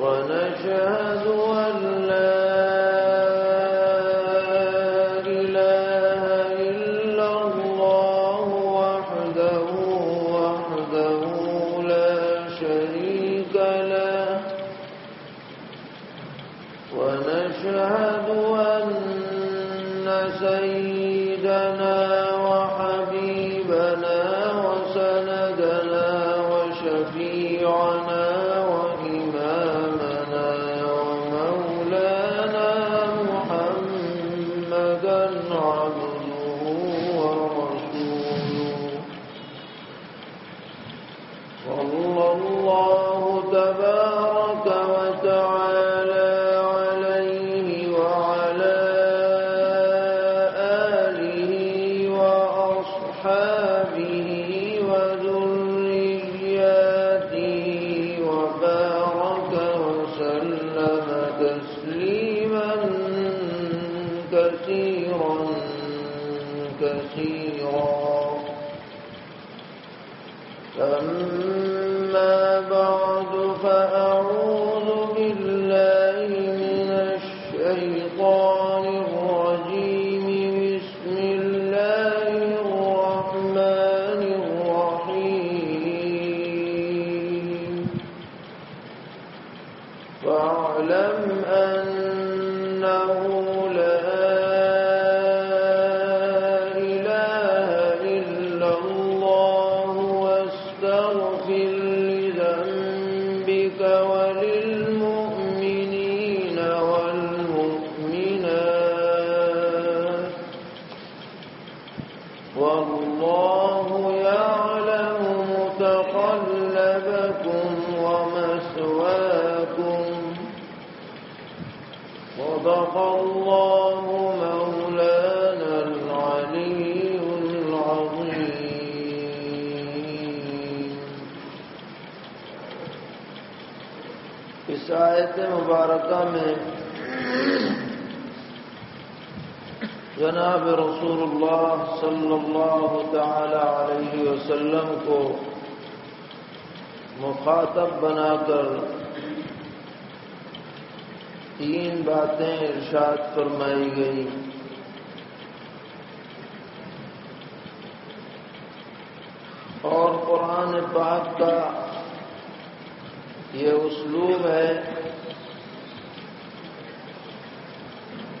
ونشهد أن لا كثيرا فما اس آیت مبارکہ میں جناب رسول اللہ صلی اللہ تعالی علیہ وسلم کو مخاطب بنا کر تین باتیں ارشاد فرمائی گئی۔ اور قرآن پاک کا یہ اسلوب ہے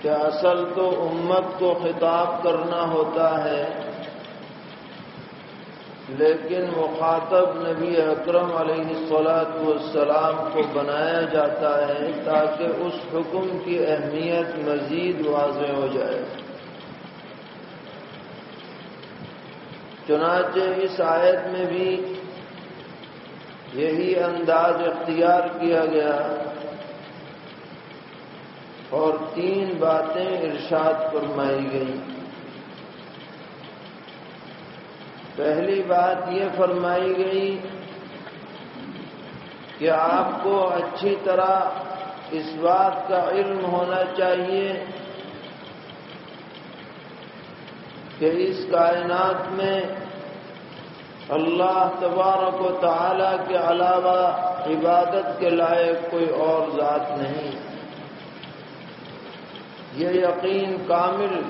کہ اصل تو امت کو خطاب کرنا ہوتا ہے، لیکن مخاطب نبی اکرم علیہ الصلاۃ والسلام کو بنایا جاتا ہے تاکہ اس حکم کی اہمیت مزید واضح ہو جائے۔ چنانچہ اس آیت میں بھی یہی انداز اختیار کیا گیا اور تین باتیں ارشاد فرمائی گئیں۔ پہلی بات یہ فرمائی گئی کہ آپ کو اچھی طرح اس بات کا علم ہونا چاہیے کہ اس کائنات میں اللہ تبارک و تعالی کے علاوہ عبادت کے لائق کوئی اور ذات نہیں۔ یہ یقین کامل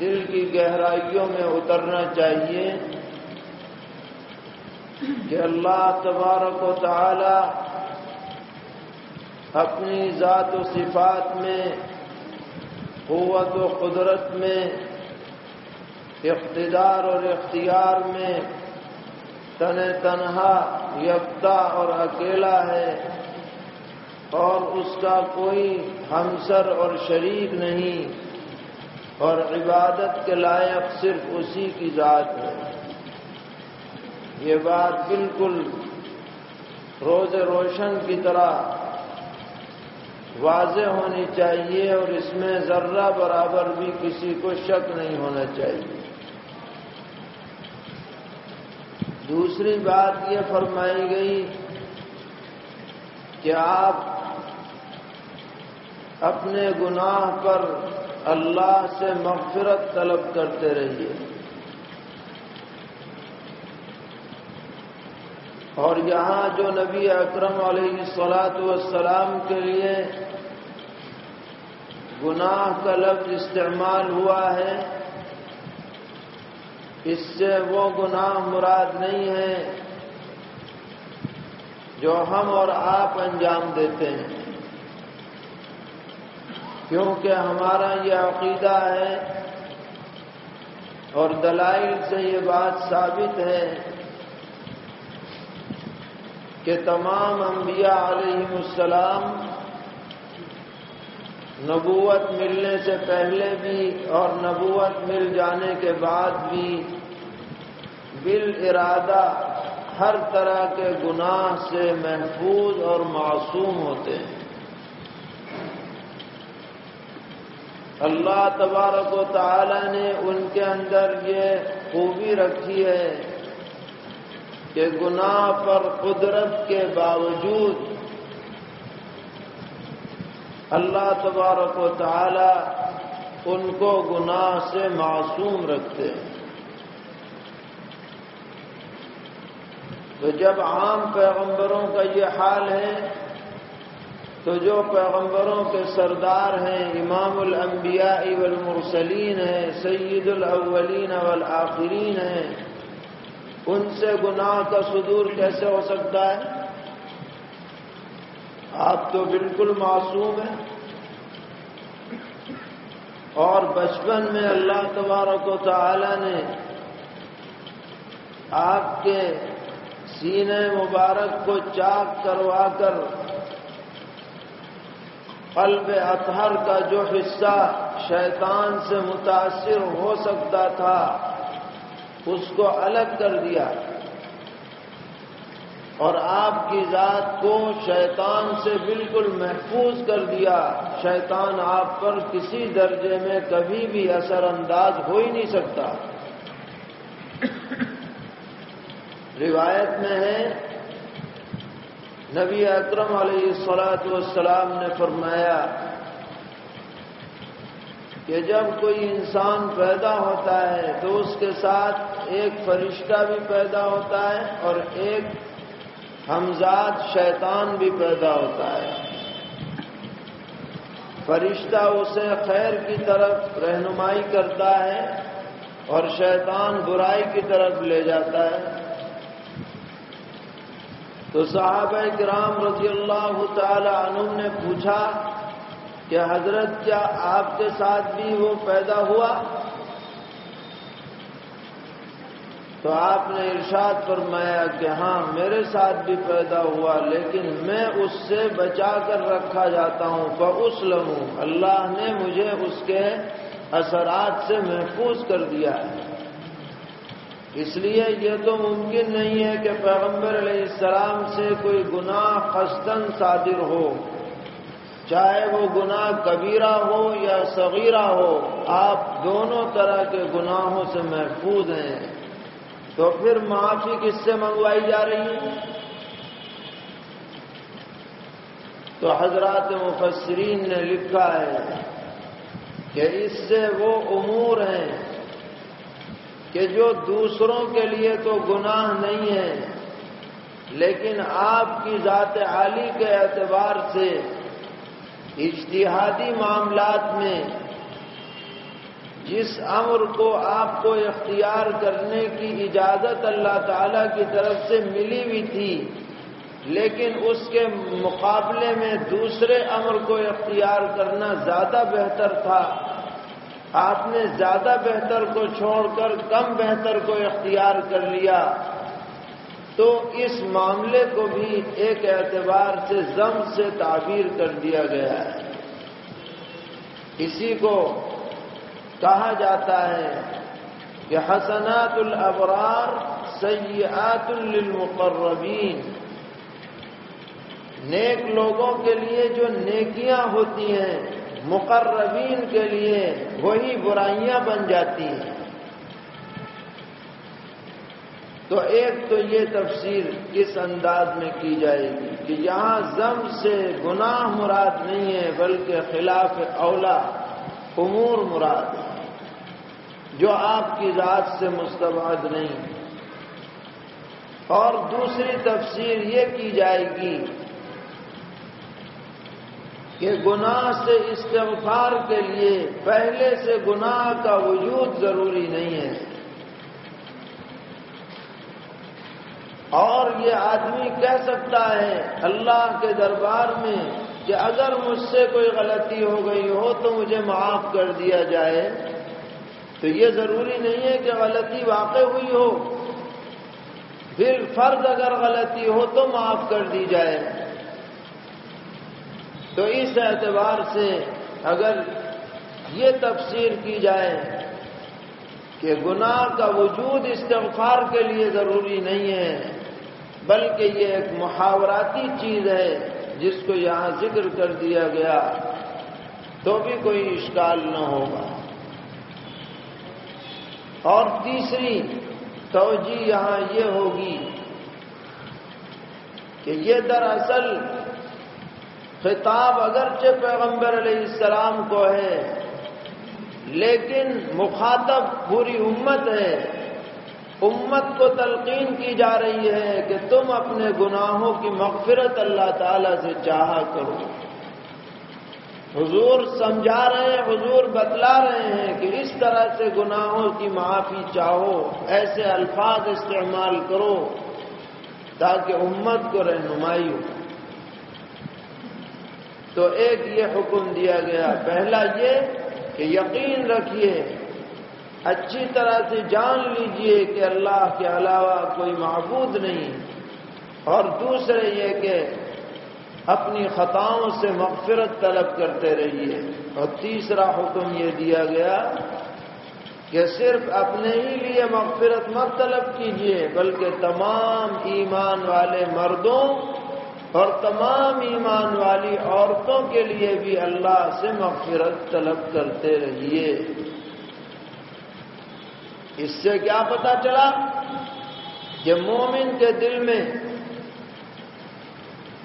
دل کی گہرائیوں میں اترنا چاہیے کہ اللہ تبارک و تعالی اپنی ذات و صفات میں، قوت و قدرت میں اقتدار اور اختیار میں تن تنہا، یکتا اور اکیلا ہے اور اس کا کوئی ہمسر اور شریک نہیں اور عبادت کے لائق صرف اسی کی ذات ہے۔ یہ بات بالکل روز روشن کی طرح واضح ہونی چاہیے اور اس میں ذرہ برابر بھی کسی کو شک نہیں ہونا چاہیے۔ دوسری بات یہ فرمائی گئی کہ آپ اپنے گناہ پر اللہ سے مغفرت طلب کرتے رہیے۔ اور یہاں جو نبی اکرم علیہ سلاۃ والسلام کے لیے گناہ کا لفظ استعمال ہوا ہے اس سے وہ گناہ مراد نہیں ہے جو ہم اور آپ انجام دیتے ہیں۔ کیونکہ ہمارا یہ عقیدہ ہے اور دلائل سے یہ بات ثابت ہے کہ تمام انبیاء علیہ السلام نبوت ملنے سے پہلے بھی اور نبوت مل جانے کے بعد بھی بال ارادہ ہر طرح کے گناہ سے محفوظ اور معصوم ہوتے ہیں۔ اللہ تبارک و تعالی نے ان کے اندر یہ خوبی رکھی ہے کہ گناہ پر قدرت کے باوجود اللہ تبارک و تعالی ان کو گناہ سے معصوم رکھتے ہیں۔ تو جب عام پیغمبروں کا یہ حال ہے، تو جو پیغمبروں کے سردار ہیں، امام الانبیاء والمرسلین ہیں، سید الاولین والآخرین ہیں، ان سے گناہ کا صدور کیسے ہو سکتا ہے؟ آپ تو بالکل معصوم ہیں۔ اور بچپن میں اللہ تبارک و تعالی نے آپ کے سینے مبارک کو چاک کروا کر قلب اطہر کا جو حصہ شیطان سے متاثر ہو سکتا تھا، اس کو الگ کر دیا۔ اور آپ کی ذات کو شیطان سے بالکل محفوظ کر دیا۔ شیطان آپ پر کسی درجے میں کبھی بھی اثر انداز ہو ہی نہیں سکتا۔ روایت میں ہے، نبی اکرم علیہ السلاۃ والسلام نے فرمایا کہ جب کوئی انسان پیدا ہوتا ہے تو اس کے ساتھ ایک فرشتہ بھی پیدا ہوتا ہے اور ایک ہمزاد شیطان بھی پیدا ہوتا ہے۔ فرشتہ اسے خیر کی طرف رہنمائی کرتا ہے اور شیطان برائی کی طرف لے جاتا ہے۔ تو صحابہ کرام رضی اللہ تعالی عنہ نے پوچھا کہ حضرت کیا آپ کے ساتھ بھی وہ پیدا ہوا؟ تو آپ نے ارشاد فرمایا کہ ہاں میرے ساتھ بھی پیدا ہوا، لیکن میں اس سے بچا کر رکھا جاتا ہوں۔ بس لوں اللہ نے مجھے اس کے اثرات سے محفوظ کر دیا ہے۔ اس لیے یہ تو ممکن نہیں ہے کہ پیغمبر علیہ السلام سے کوئی گناہ خستن صادر ہو۔ چاہے وہ گناہ کبیرہ ہو یا صغیرہ ہو، آپ دونوں طرح کے گناہوں سے محفوظ ہیں۔ تو پھر معافی کس سے منگوائی جا رہی ہے؟ تو حضرات مفسرین نے لکھا ہے کہ اس سے وہ امور ہیں کہ جو دوسروں کے لیے تو گناہ نہیں ہے لیکن آپ کی ذات عالی کے اعتبار سے اجتہادی معاملات میں جس امر کو آپ کو اختیار کرنے کی اجازت اللہ تعالی کی طرف سے ملی ہوئی تھی، لیکن اس کے مقابلے میں دوسرے امر کو اختیار کرنا زیادہ بہتر تھا۔ آپ نے زیادہ بہتر کو چھوڑ کر کم بہتر کو اختیار کر لیا۔ تو اس معاملے کو بھی ایک اعتبار سے زم سے تعبیر کر دیا گیا ہے۔ اسی کو کہا جاتا ہے کہ حسنات الابرار سیئات للمقربین، نیک لوگوں کے لیے جو نیکیاں ہوتی ہیں، مقربین کے لیے وہی برائیاں بن جاتی ہیں۔ تو ایک تو یہ تفسیر کس انداز میں کی جائے گی کہ یہاں زم سے گناہ مراد نہیں ہے، بلکہ خلاف اولا امور مراد جو آپ کی ذات سے مستباد نہیں۔ اور دوسری تفسیر یہ کی جائے گی کہ گناہ سے استغفار کے لیے پہلے سے گناہ کا وجود ضروری نہیں ہے۔ اور یہ آدمی کہہ سکتا ہے، اللہ کے دربار میں کہ اگر مجھ سے کوئی غلطی ہو گئی ہو تو مجھے معاف کر دیا جائے، تو یہ ضروری نہیں ہے کہ غلطی واقع ہوئی ہو۔ پھر فرض اگر غلطی ہو تو معاف کر دی جائے۔ تو اس اعتبار سے اگر یہ تفسیر کی جائے کہ گناہ کا وجود استغفار کے لیے ضروری نہیں ہے، بلکہ یہ ایک محاوراتی چیز ہے۔ جس کو یہاں ذکر کر دیا گیا تو بھی کوئی اشکال نہ ہوگا۔ اور تیسری توجہ یہاں یہ ہوگی کہ یہ دراصل خطاب اگرچہ پیغمبر علیہ السلام کو ہے، لیکن مخاطب پوری امت ہے۔ امت کو تلقین کی جا رہی ہے کہ تم اپنے گناہوں کی مغفرت اللہ تعالی سے چاہا کرو۔ حضور سمجھا رہے ہیں، حضور بتلا رہے ہیں کہ اس طرح سے گناہوں کی معافی چاہو، ایسے الفاظ استعمال کرو تاکہ امت کو رہنمائی ہو۔ تو ایک یہ حکم دیا گیا، پہلا یہ کہ یقین رکھیے اچھی طرح سے جان لیجیے کہ اللہ کے علاوہ کوئی معبود نہیں۔ اور دوسرے یہ کہ اپنی خطاؤں سے مغفرت طلب کرتے رہیے۔ اور تیسرا حکم یہ دیا گیا کہ صرف اپنے ہی لیے مغفرت مت طلب کیجیے بلکہ تمام ایمان والے مردوں اور تمام ایمان والی عورتوں کے لیے بھی اللہ سے مغفرت طلب کرتے رہیے۔ اس سے کیا پتا چلا کہ مومن کے دل میں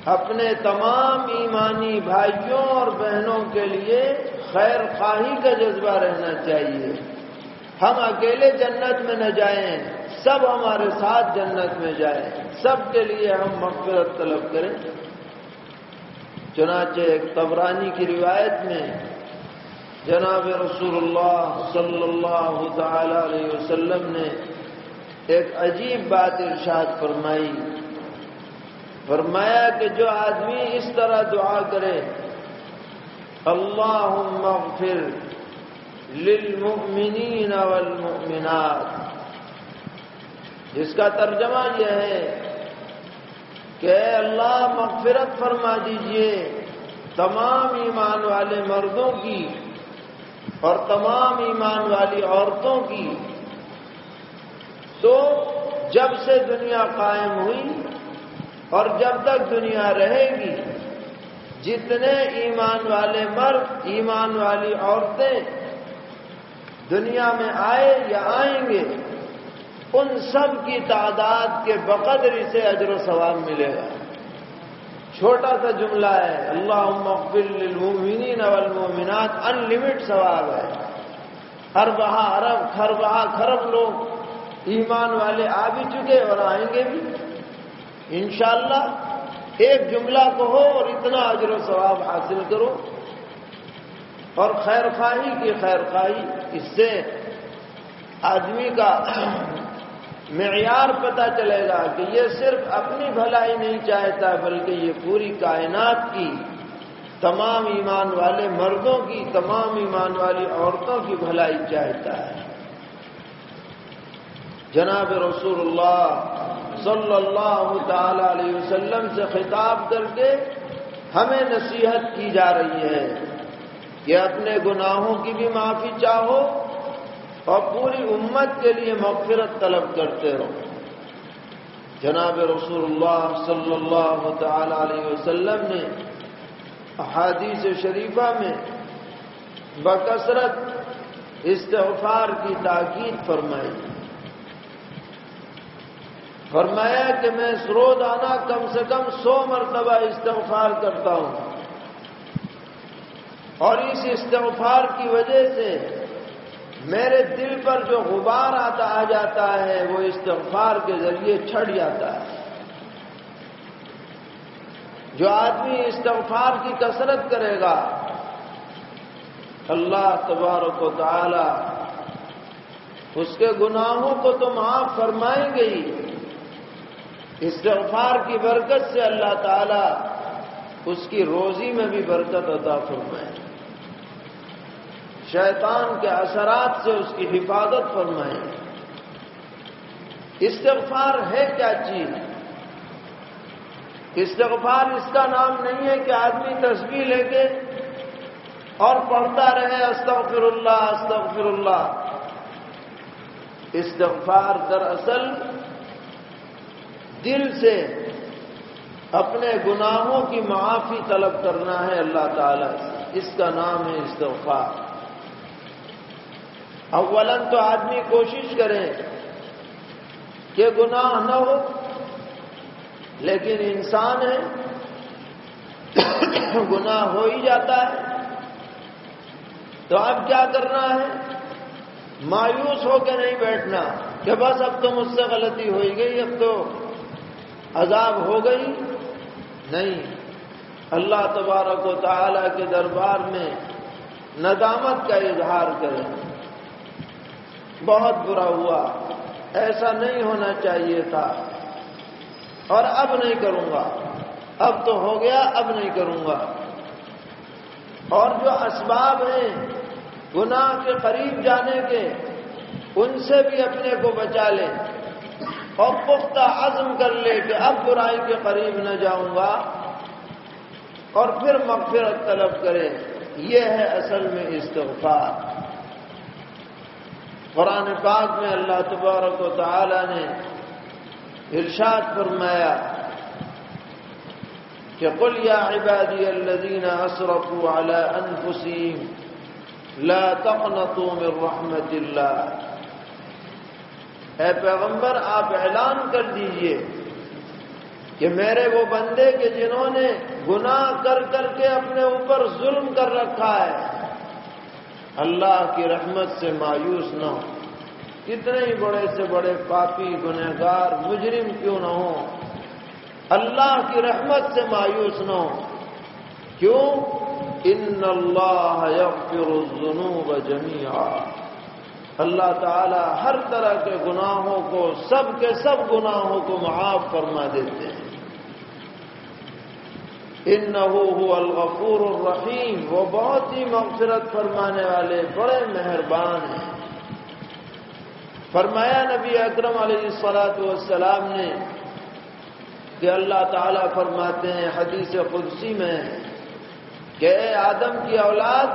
اپنے تمام ایمانی بھائیوں اور بہنوں کے لیے خیر خواہی کا جذبہ رہنا چاہیے۔ ہم اکیلے جنت میں نہ جائیں، سب ہمارے ساتھ جنت میں جائیں، سب کے لیے ہم مغفرت طلب کریں۔ چنانچہ ایک تبرانی کی روایت میں جناب رسول اللہ صلی اللہ تعالی علیہ وسلم نے ایک عجیب بات ارشاد فرمائی۔ فرمایا کہ جو آدمی اس طرح دعا کرے اللہ مغفر للمؤمنین والمؤمنات۔ جس کا ترجمہ یہ ہے کہ اللہ مغفرت فرما دیجیے تمام ایمان والے مردوں کی۔ اور تمام ایمان والی عورتوں کی۔ تو جب سے دنیا قائم ہوئی اور جب تک دنیا رہے گی، جتنے ایمان والے مرد، ایمان والی عورتیں دنیا میں آئے یا آئیں گے، ان سب کی تعداد کے بقدر اسے اجر و ثواب ملے گا۔ چھوٹا سا جملہ ہے اللہ مقبل للمؤمنین والمؤمنات ان لمٹ ثواب ہے۔ ہر بہا ارب خر بہا خرب لوگ ایمان والے آ بھی چکے اور آئیں گے بھی۔ انشاءاللہ ایک جملہ کو ہو اور اتنا اجر و ثواب حاصل کرو۔ اور خیر خواہی کی خیر خواہی، اس سے آدمی کا معیار پتہ چلے گا کہ یہ صرف اپنی بھلائی نہیں چاہتا، بلکہ یہ پوری کائنات کی تمام ایمان والے مردوں کی، تمام ایمان والی عورتوں کی بھلائی چاہتا ہے۔ جناب رسول اللہ صلی اللہ تعالی علیہ وسلم سے خطاب کر کے ہمیں نصیحت کی جا رہی ہے کہ اپنے گناہوں کی بھی معافی چاہو اور پوری امت کے لیے مغفرت طلب کرتے رہو جناب رسول اللہ صلی اللہ تعالی علیہ وسلم نے احادیث شریفہ میں بکثرت استغفار کی تاکید فرمائی۔ فرمایا کہ میں سرودانہ کم سے کم سو مرتبہ استغفار کرتا ہوں۔ اور اس استغفار کی وجہ سے میرے دل پر جو غبار آتا آ جاتا ہے، وہ استغفار کے ذریعے چھڑ جاتا ہے۔ جو آدمی استغفار کی کثرت کرے گا، اللہ تبارک و تعالی اس کے گناہوں کو تو معاف فرمائیں گے ہی۔ استغفار کی برکت سے اللہ تعالی اس کی روزی میں بھی برکت عطا فرمائیں شیطان کے اثرات سے اس کی حفاظت فرمائیں۔ استغفار ہے کیا چیز؟ استغفار اس کا نام نہیں ہے کہ آدمی تصویر لے کے اور پڑھتا رہے، استغفر اللہ استغفر اللہ۔ استغفار دراصل دل سے اپنے گناہوں کی معافی طلب کرنا ہے اللہ تعالی اس کا نام ہے استغفار۔ اولا تو آدمی کوشش کرے کہ گناہ نہ ہو، لیکن انسان ہے، گناہ ہو ہی جاتا ہے۔ تو اب کیا کرنا ہے؟ مایوس ہو کے نہیں بیٹھنا کہ بس اب تو مجھ سے غلطی ہو گئی، اب تو عذاب ہو گئی۔ نہیں، اللہ تبارک و تعالی کے دربار میں ندامت کا اظہار کریں۔ بہت برا ہوا۔ ایسا نہیں ہونا چاہیے تھا۔ اور اب نہیں کروں گا۔ اب تو ہو گیا، اب نہیں کروں گا۔ اور جو اسباب ہیں گناہ کے قریب جانے کے، ان سے بھی اپنے کو بچا لے۔ اور پختہ عزم کر لے کہ اب برائی کے قریب نہ جاؤں گا۔ اور پھر مغفرت طلب کرے۔ یہ ہے اصل میں استغفار۔ قرآن پاک میں اللہ تبارک و تعالی نے ارشاد فرمایا کہ قل یا عبادی الذین اسرفوا على انفسهم لا تقنطوا من رحمت اللہ۔ اے پیغمبر، آپ اعلان کر دیجیے کہ میرے وہ بندے کے جنہوں نے گناہ کر کر کے اپنے اوپر ظلم کر رکھا ہے اللہ کی رحمت سے مایوس نہ ہو۔ کتنے ہی بڑے سے بڑے پاپی، گنہگار، مجرم کیوں نہ ہو اللہ کی رحمت سے مایوس نہ ہو۔ کیوں؟ ان اللہ یغفر الذنوب جميعا اللہ تعالی ہر طرح کے گناہوں کو، سب کے سب گناہوں کو معاف فرما دیتے ہیں۔ انه الغفور الرحیم وہ بہت ہی مغفرت فرمانے والے بڑے مہربان ہیں۔ فرمایا نبی اکرم علیہ السلاۃ والسلام نے کہ اللہ تعالیٰ فرماتے ہیں حدیث قدسی میں کہ اے آدم کی اولاد،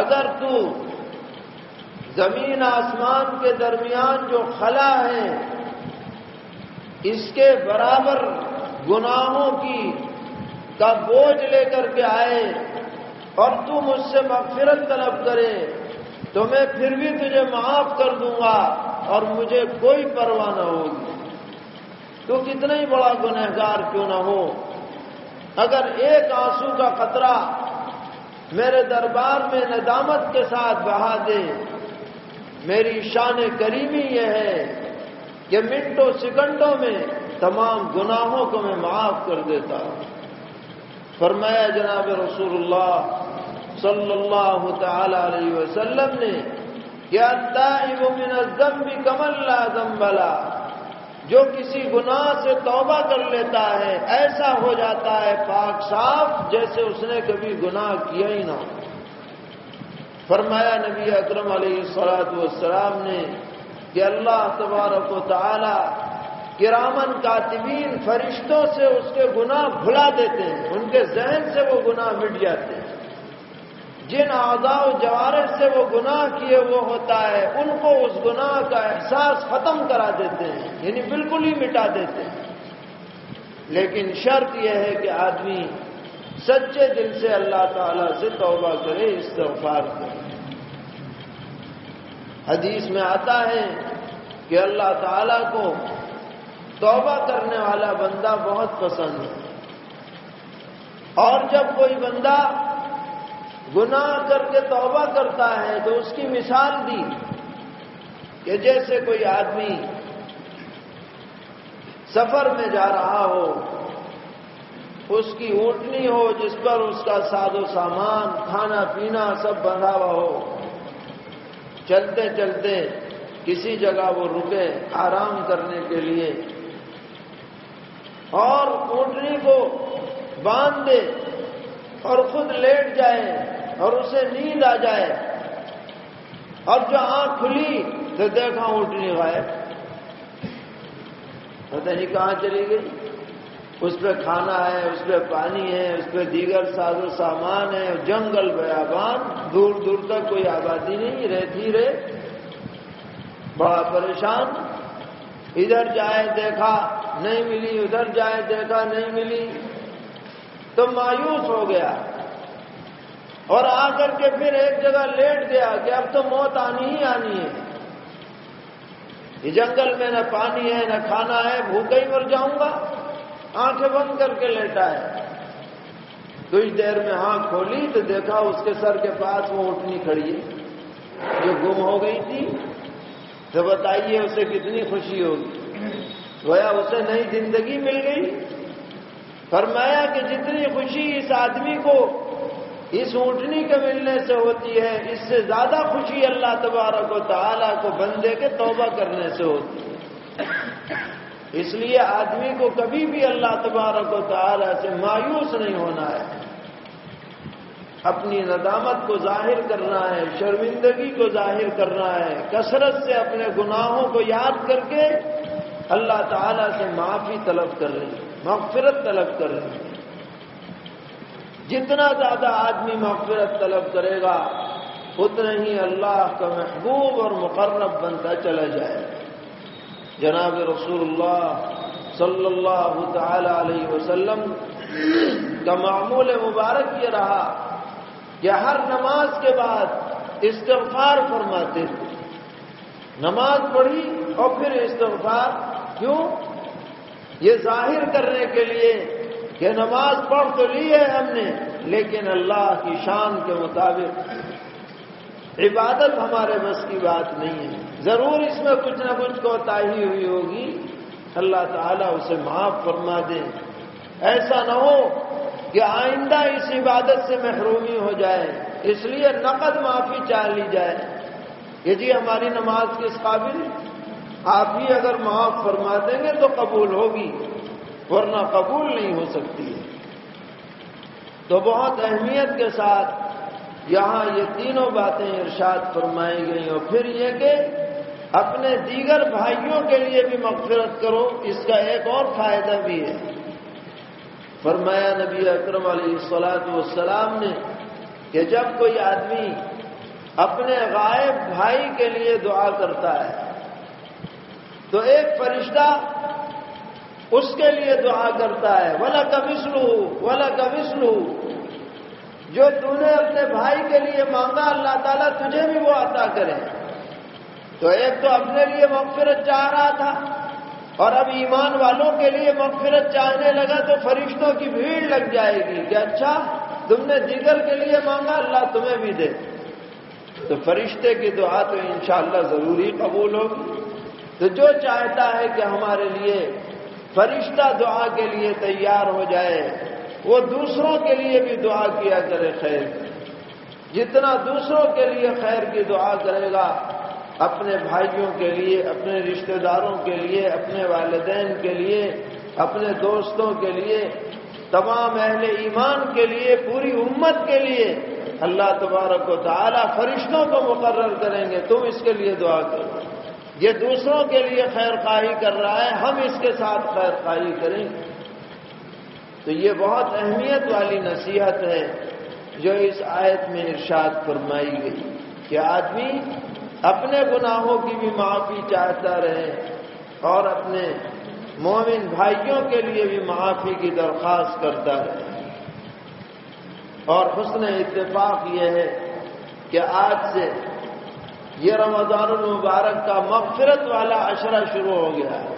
اگر تو زمین آسمان کے درمیان جو خلا ہے، اس کے برابر گناہوں کی کا بوجھ لے کر کے آئے اور تو مجھ سے مغفرت طلب کرے، تو میں پھر بھی تجھے معاف کر دوں گا اور مجھے کوئی پرواہ نہ ہوگی۔ تو کتنا ہی بڑا گنہگار کیوں نہ ہو۔ اگر ایک آنسو کا خطرہ میرے دربار میں ندامت کے ساتھ بہا دے، میری شان کریمی یہ ہے کہ منٹوں، سیکنڈوں میں تمام گناہوں کو میں معاف کر دیتا ہوں۔ فرمایا جناب رسول اللہ صلی اللہ تعالی علیہ وسلم نے کیا من الذنب کمل لا ذنبلا جو کسی گناہ سے توبہ کر لیتا ہے، ایسا ہو جاتا ہے پاک صاف، جیسے اس نے کبھی گناہ کیا ہی نہ فرمایا نبی اکرم علیہ السلاط والسلام نے کہ اللہ تبارک و تعالی کرامن کاتبین فرشتوں سے اس کے گناہ بھلا دیتے ہیں، ان کے ذہن سے وہ گناہ مٹ جاتے ہیں۔ جن اعضاء و جوارح سے وہ گناہ کیے وہ ہوتا ہے، ان کو اس گناہ کا احساس ختم کرا دیتے ہیں یعنی بالکل ہی مٹا دیتے ہیں۔ لیکن شرط یہ ہے کہ آدمی سچے دل سے اللہ تعالی سے توبہ کرے، استغفار کرے۔ حدیث میں آتا ہے کہ اللہ تعالی کو توبہ کرنے والا بندہ بہت پسند ہے۔ اور جب کوئی بندہ گناہ کر کے توبہ کرتا ہے تو اس کی مثال دی کہ جیسے کوئی آدمی سفر میں جا رہا ہو، اس کی اونٹنی ہو جس پر اس کا ساد و سامان، کھانا، پینا سب بندھا ہوا ہو، چلتے چلتے کسی جگہ وہ رکے آرام کرنے کے لیے۔ اور اونٹنی کو باندھ دے اور خود لیٹ جائے اور اسے نیند آ جائے۔ اب جو آنکھ کھلی، تو دیکھا اٹھنی غائب۔ پتہ نہیں کہاں چلی گئی۔ اس پہ کھانا ہے، اس پہ پانی ہے، اس پہ دیگر ساز و سامان ہے، جنگل بیابان۔ دور دور تک کوئی آبادی نہیں، رہتی رہے۔ بڑا پریشان۔ ادھر جائے دیکھا، نہیں ملی، ادھر جائے دیکھا، نہیں ملی۔ تو مایوس ہو گیا۔ اور آ کر کے پھر ایک جگہ لیٹ گیا کہ اب تو موت آنی ہی آنی ہے۔ یہ جنگل میں نہ پانی ہے، نہ کھانا ہے بھوکا ہی مر جاؤں گا۔ آنکھیں بند کر کے لیٹا ہے۔ کچھ دیر میں آنکھ کھولی تو دیکھا اس کے سر کے پاس وہ اٹھنی کھڑی ہے، جو گم ہو گئی تھی۔ تو بتائیے اسے کتنی خوشی ہوگی۔ گویا اسے نئی زندگی مل گئی۔ فرمایا کہ جتنی خوشی اس آدمی کو اس اونٹنی کے ملنے سے ہوتی ہے، اس سے زیادہ خوشی اللہ تبارک و تعالیٰ کو بندے کے توبہ کرنے سے ہوتی ہے۔ اس لیے آدمی کو کبھی بھی اللہ تبارک و تعالیٰ سے مایوس نہیں ہونا ہے۔ اپنی ندامت کو ظاہر کرنا ہے، شرمندگی کو ظاہر کرنا ہے، کثرت سے اپنے گناہوں کو یاد کر کے اللہ تعالیٰ سے معافی طلب کر رہی ہے، مغفرت طلب کر رہی ہے۔ جتنا زیادہ آدمی مغفرت طلب کرے گا، اتنا ہی اللہ کا محبوب اور مقرب بنتا چلا جائے جناب رسول اللہ صلی اللہ تعالی علیہ وسلم کا معمول مبارک یہ رہا کہ ہر نماز کے بعد استغفار فرماتے تھے نماز پڑھی اور پھر استغفار، کیوں؟ یہ ظاہر کرنے کے لیے کہ نماز پڑھ تو لی ہے ہم نے، لیکن اللہ کی شان کے مطابق۔ عبادت ہمارے بس کی بات نہیں ہے۔ ضرور اس میں کچھ نہ کچھ کوتاہی ہوئی ہوگی۔ اللہ تعالیٰ اسے معاف فرما دے۔ ایسا نہ ہو کہ آئندہ اس عبادت سے محرومی ہو جائے، اس لیے نقد معافی چاہ لی جائے۔ کہ جی ہماری نماز کس قابل؟ آپ ہی اگر معاف فرما دیں گے تو قبول ہوگی، ورنہ قبول نہیں ہو سکتی۔ ہے تو بہت اہمیت کے ساتھ یہاں یہ تینوں باتیں ارشاد فرمائی گئی اور پھر یہ کہ اپنے دیگر بھائیوں کے لیے بھی مغفرت کرو، اس کا ایک اور فائدہ بھی ہے۔ فرمایا نبی اکرم علیہ السلاط والسلام نے کہ جب کوئی آدمی اپنے غائب بھائی کے لیے دعا کرتا ہے، تو ایک فرشتہ اس کے لیے دعا کرتا ہے ولا کبسلو ولا کبسلو جو تو نے اپنے بھائی کے لیے مانگا، اللہ تعالیٰ تجھے بھی وہ عطا کرے۔ تو ایک تو اپنے لیے مغفرت چاہ رہا تھا اور اب ایمان والوں کے لیے مغفرت چاہنے لگا تو فرشتوں کی بھیڑ لگ جائے گی کہ اچھا تم نے دیگر کے لیے مانگا، اللہ تمہیں بھی دے۔ تو فرشتے کی دعا تو انشاءاللہ ضروری قبول ہوگی تو جو چاہتا ہے کہ ہمارے لیے فرشتہ دعا کے لیے تیار ہو جائے، وہ دوسروں کے لیے بھی دعا کیا کرے خیر۔ جتنا دوسروں کے لیے خیر کی دعا کرے گا اپنے بھائیوں کے لیے، اپنے رشتہ داروں کے لیے، اپنے والدین کے لیے، اپنے دوستوں کے لیے، تمام اہل ایمان کے لیے، پوری امت کے لیے اللہ تبارک و تعالی فرشتوں کو مقرر کریں گے۔ تم اس کے لیے دعا کرو۔ یہ دوسروں کے لیے خیر خواہی کر رہا ہے، ہم اس کے ساتھ خیر خواہی کریں گے۔ تو یہ بہت اہمیت والی نصیحت ہے جو اس آیت میں ارشاد فرمائی گئی کہ آدمی اپنے گناہوں کی بھی معافی چاہتا رہے اور اپنے مومن بھائیوں کے لیے بھی معافی کی درخواست کرتا رہے۔ اور حسن اتفاق یہ ہے کہ آج سے یہ رمضان المبارک کا مغفرت والا اشرہ شروع ہو گیا ہے۔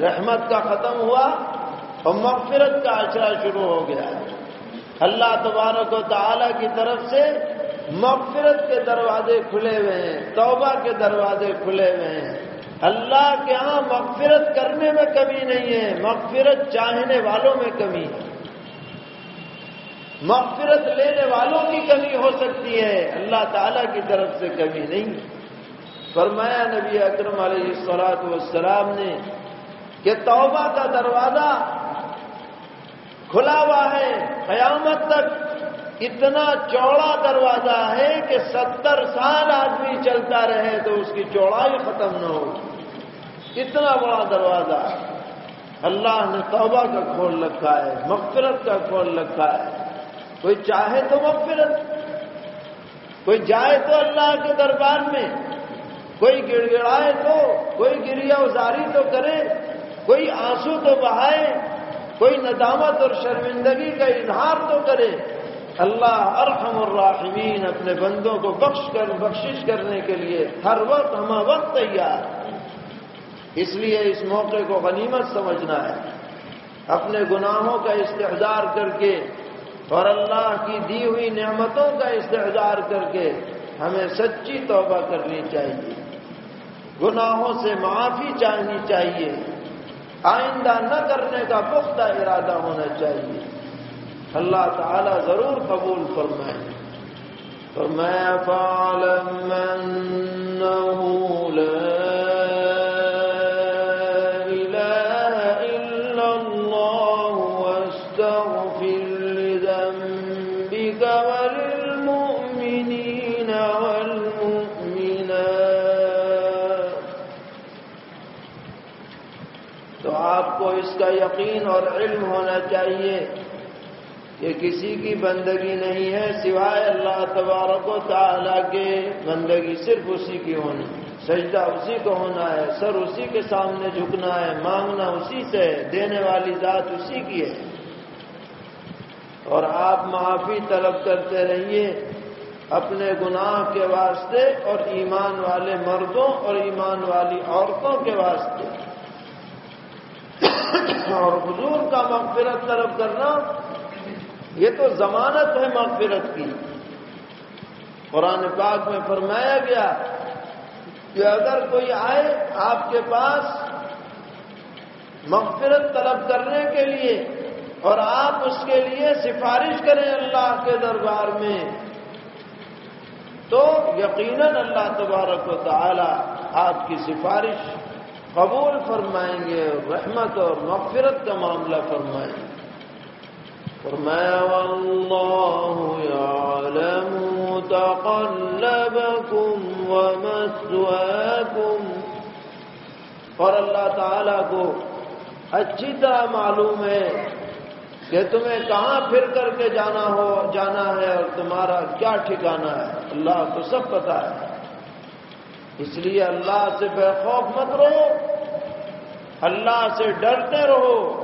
رحمت کا ختم ہوا اور مغفرت کا اشرہ شروع ہو گیا ہے۔ اللہ تبارک و تعالی کی طرف سے مغفرت کے دروازے کھلے ہوئے ہیں، توبہ کے دروازے کھلے ہوئے ہیں۔ اللہ کے ہاں مغفرت کرنے میں کمی نہیں ہے، مغفرت چاہنے والوں میں کمی ہے۔ مغفرت لینے والوں کی کمی ہو سکتی ہے، اللہ تعالی کی طرف سے کمی نہیں۔ فرمایا نبی اکرم علیہ السلاط والسلام نے کہ توبہ کا دروازہ کھلا ہوا ہے، قیامت تک اتنا چوڑا دروازہ ہے کہ ستر سال آدمی چلتا رہے تو اس کی چوڑائی ختم نہ ہو اتنا بڑا دروازہ ہے۔ اللہ نے توبہ کا کھول رکھا ہے، مغفرت کا کھول رکھا ہے۔ کوئی چاہے تو مغفرت، کوئی جائے تو اللہ کے دربار میں، کوئی گڑ گڑائے تو، کوئی گریا ازاری تو کرے، کوئی آنسو تو بہائے، کوئی ندامت اور شرمندگی کا اظہار تو کرے۔ اللہ ارحم الراحمین، اپنے بندوں کو بخش کر بخشش کرنے کے لیے ہر وقت ہم وقت تیار۔ اس لیے اس موقع کو غنیمت سمجھنا ہے۔ اپنے گناہوں کا استحدار کر کے اور اللہ کی دی ہوئی نعمتوں کا استحدار کر کے ہمیں سچی توبہ کرنی چاہیے۔ گناہوں سے معافی چاہنی چاہیے۔ آئندہ نہ کرنے کا پختہ ارادہ ہونا چاہیے۔ اللہ تعالی ضرور قبول فرمائے۔ تو میں پالم کا یقین اور علم ہونا چاہیے۔ کہ کسی کی بندگی نہیں ہے سوائے اللہ تبارک و تعالی کے۔ بندگی صرف اسی کی ہونی، سجدہ اسی کو ہونا ہے، سر اسی کے سامنے جھکنا ہے، مانگنا اسی سے دینے والی ذات اسی کی ہے۔ اور آپ معافی طلب کرتے رہیے اپنے گناہ کے واسطے اور ایمان والے مردوں اور ایمان والی عورتوں کے واسطے۔ اور حضور کا مغفرت طلب کرنا یہ تو ضمانت ہے مغفرت کی۔ قرآن پاک میں فرمایا گیا کہ اگر کوئی آئے آپ کے پاس مغفرت طلب کرنے کے لیے اور آپ اس کے لیے سفارش کریں اللہ کے دربار میں، تو یقیناً اللہ تبارک و تعالی آپ کی سفارش قبول فرمائیں گے، رحمت اور مغفرت کا معاملہ فرمائیں گے۔ فرمایا واللہ يعلم تقلبكم ومثواكم. اور اللہ تعالی کو اچھی طرح معلوم ہے کہ تمہیں کہاں پھر کر کے جانا ہو جانا ہے اور تمہارا کیا ٹھکانا ہے؟ اللہ کو سب پتا ہے۔ اس لیے اللہ سے بے خوف مت رہو۔ اللہ سے ڈرتے رہو۔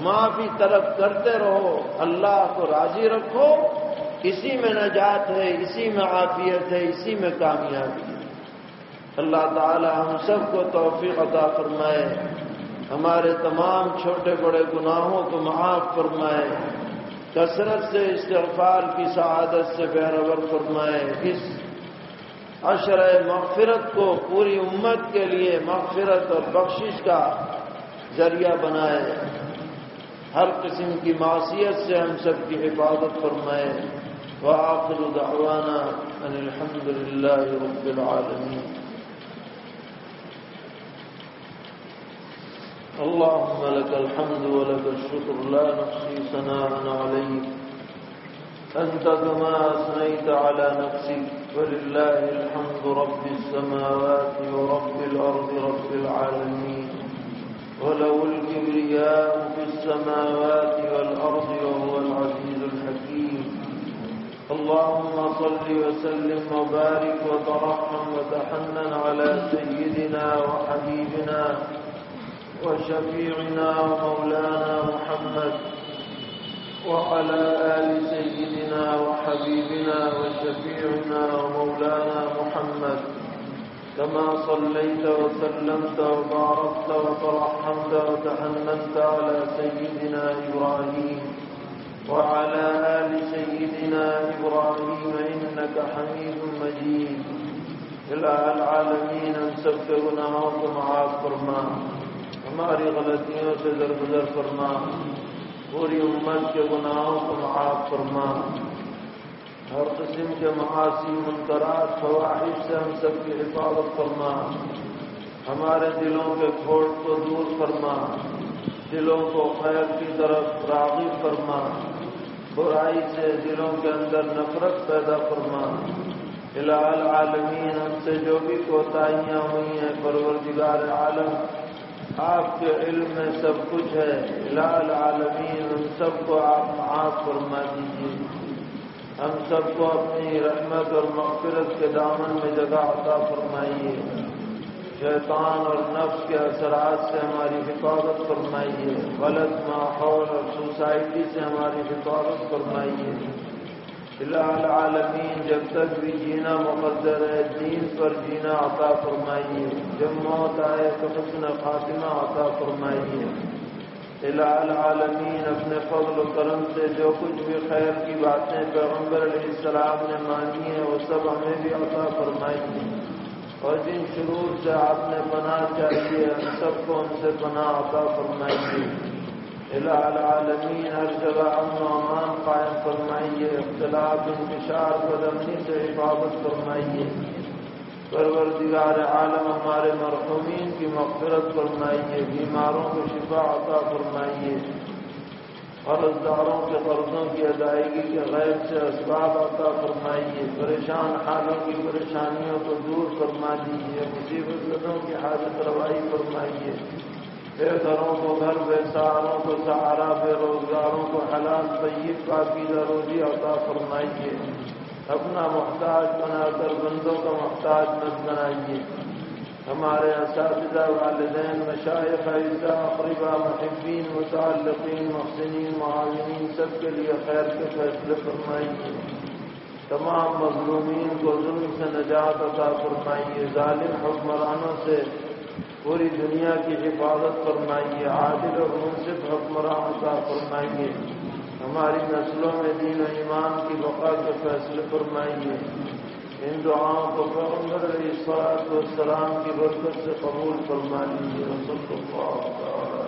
معافی طلب کرتے رہو، اللہ کو راضی رکھو، اسی میں نجات ہے، اسی میں عافیت ہے، اسی میں کامیابی ہے۔ اللہ تعالی ہم سب کو توفیق عطا فرمائے، ہمارے تمام چھوٹے بڑے گناہوں کو معاف فرمائے، کثرت سے استغفار کی سعادت سے بہرور فرمائے، اس عشر مغفرت کو پوری امت کے لیے مغفرت اور بخشش کا ذریعہ بنائے۔ ہر قسم کی معصیت سے ہم سب کی حفاظت فرمائے۔ وآخر دعوانا أن الحمد لله رب العالمين اللهم لك الحمد ولك الشكر لا نحصي ثناء عليك أنت كما أثنيت على نفسك ولله الحمد رب السماوات ورب الأرض رب العالمين وله الكبرياء في السماوات والأرض وهو العزيز الحكيم. اللهم صل وسلم وبارك وترحم وتحنن على سيدنا وحبيبنا وشفيعنا ومولانا محمد وعلى آل سيدنا وحبيبنا وشفيعنا ومولانا محمد. كما صليت وسلمت وباركت وترحمت وتحننت على سيدنا إبراهيم وعلى آل سيدنا إبراهيم إنك حميد مجيد. إلى العالمين انسبت گناہوں معاف فرما. ہماری غلطیوں سے درگزر فرما. پوری امت کے گناہوں کو معاف فرما. ہر قسم کے معاشی منقرات فواہش سے ہم سب کی حفاظت فرما۔ ہمارے دلوں کے کھوٹ کو دور فرما۔ دلوں کو خیر کی طرف راغب فرما۔ برائی سے دلوں کے اندر نفرت پیدا فرما۔ الال عالمین ہم سے جو بھی کوتاہیاں ہوئی ہیں، پروردگار عالم، آپ کے علم میں سب کچھ ہے۔ لال عالمین ان سب کو آپ معاف فرما دیجیے ہم سب کو اپنی رحمت اور مغفرت کے دامن میں جگہ عطا فرمائیے۔ شیطان اور نفس کے اثرات سے ہماری حفاظت فرمائیے۔ غلط ماحول اور سوسائٹی سے ہماری حفاظت فرمائیے۔ العال عالمین جب تک بھی جینا مقدر ہے، دین پر جینا عطا فرمائیے۔ جب موت آئے تو حسن خاتمہ عطا فرمائیے۔ العالمین، اپنے فضل و کرم سے جو کچھ بھی خیر کی باتیں پیغمبر علیہ السلام نے مانی ہیں، وہ سب ہمیں بھی عطا فرمائی ہیں۔ اور جن شرور سے آپ نے پناہ چاہیے، ہم سب کو ان سے پناہ عطا فرمائیے العالمین، ہر جگہ امن و امان قائم فرمائیے اختلاف، انتشار، بدمنی سے حفاظت فرمائیے پروردگار عالم ہمارے مرحومین کی مغفرت فرمائیے، بیماروں کو شفا عطا فرمائیے۔ قرض داروں کے قرضوں کی ادائیگی کے غیر سے اسباب عطا فرمائیے۔ پریشان حالوں کی پریشانیوں کو دور فرما دیجیے۔ مصیبتوں کی حاجت روائی فرمائیے۔ بے گھروں کو گھر، بے سہاروں کو سہارا، بے روزگاروں کو حلال، طیب کا کی روزی عطا فرمائیے۔ اپنا محتاج بنا کر بندوں کا محتاج مت بنائیے۔ ہمارے اساتذہ والدین مشائق عیسیٰ اقربا محبین، متعلقین، محسنین، معاونین، سب کے لیے خیر کے فیصلے فرمائیے۔ تمام مظلومین کو ظلم سے نجات عطا فرمائیے۔ ظالم حکمرانوں سے پوری دنیا کی حفاظت فرمائیے۔ عادل اور منصف حکمران عطا فرمائیے۔ ہماری نسلوں میں دین و ایمان کی بقا کے فیصلے فرمائیے ان دعاؤں کو پیغمبر علیہ السلام سلام کی برکت سے قبول فرمائیے لیجیے رسول اللہ